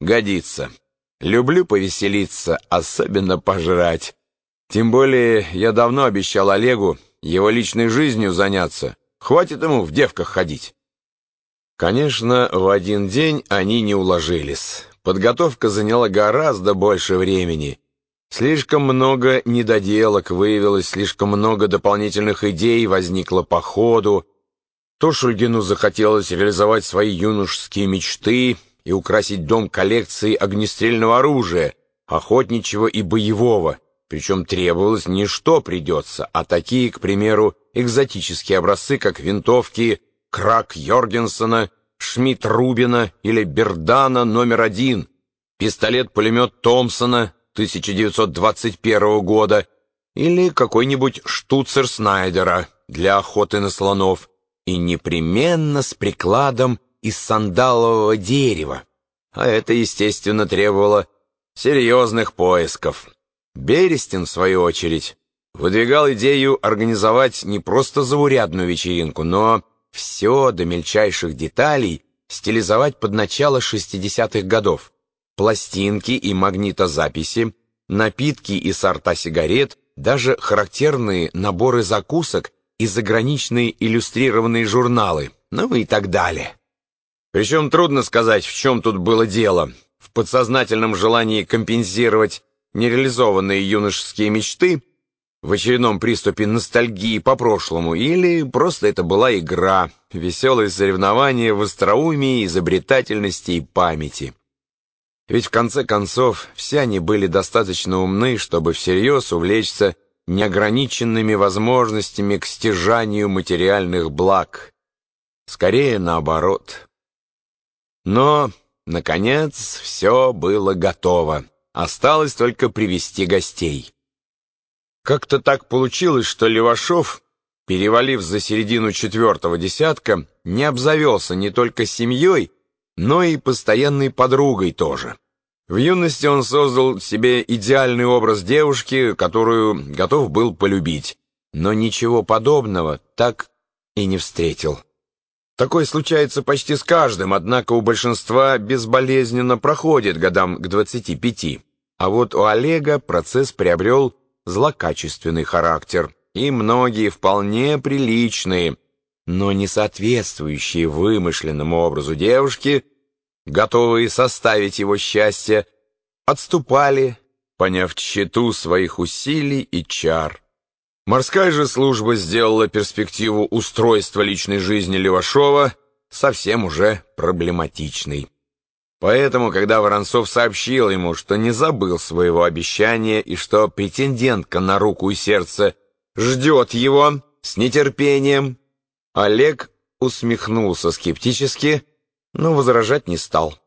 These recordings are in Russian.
Годится. Люблю повеселиться, особенно пожрать. Тем более я давно обещал Олегу его личной жизнью заняться. Хватит ему в девках ходить. Конечно, в один день они не уложились. Подготовка заняла гораздо больше времени. Слишком много недоделок выявилось, слишком много дополнительных идей возникло по ходу. То Шульгину захотелось реализовать свои юношеские мечты и украсить дом коллекцией огнестрельного оружия, охотничьего и боевого, причем требовалось не что придется, а такие, к примеру, экзотические образцы, как винтовки Крак Йоргенсона, Шмидт Рубина или Бердана номер один, пистолет-пулемет Томпсона 1921 года или какой-нибудь штуцер Снайдера для охоты на слонов. И непременно с прикладом из сандалового дерева. А это, естественно, требовало серьезных поисков. Берестин, в свою очередь, выдвигал идею организовать не просто заурядную вечеринку, но все до мельчайших деталей стилизовать под начало 60-х годов пластинки и магнитозаписи, напитки и сорта сигарет, даже характерные наборы закусок и заграничные иллюстрированные журналы, ну и так далее. Причем трудно сказать, в чем тут было дело. В подсознательном желании компенсировать нереализованные юношеские мечты, в очередном приступе ностальгии по прошлому, или просто это была игра, веселое соревнование в остроумии, изобретательности и памяти. Ведь в конце концов все они были достаточно умны, чтобы всерьез увлечься неограниченными возможностями к стяжанию материальных благ. Скорее наоборот. Но, наконец, все было готово. Осталось только привести гостей. Как-то так получилось, что Левашов, перевалив за середину четвертого десятка, не обзавелся не только семьей, но и постоянной подругой тоже. В юности он создал себе идеальный образ девушки, которую готов был полюбить, но ничего подобного так и не встретил. Такое случается почти с каждым, однако у большинства безболезненно проходит годам к 25. А вот у Олега процесс приобрел злокачественный характер, и многие вполне приличные, но не соответствующие вымышленному образу девушки – готовые составить его счастье, отступали, поняв тщету своих усилий и чар. Морская же служба сделала перспективу устройства личной жизни Левашова совсем уже проблематичной. Поэтому, когда Воронцов сообщил ему, что не забыл своего обещания и что претендентка на руку и сердце ждет его с нетерпением, Олег усмехнулся скептически, но возражать не стал.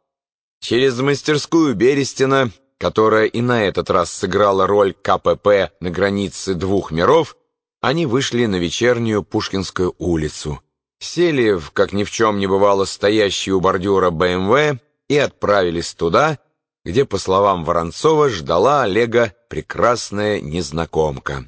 Через мастерскую Берестина, которая и на этот раз сыграла роль КПП на границе двух миров, они вышли на вечернюю Пушкинскую улицу, сели в, как ни в чем не бывало, стоящий у бордюра БМВ и отправились туда, где, по словам Воронцова, ждала Олега прекрасная незнакомка.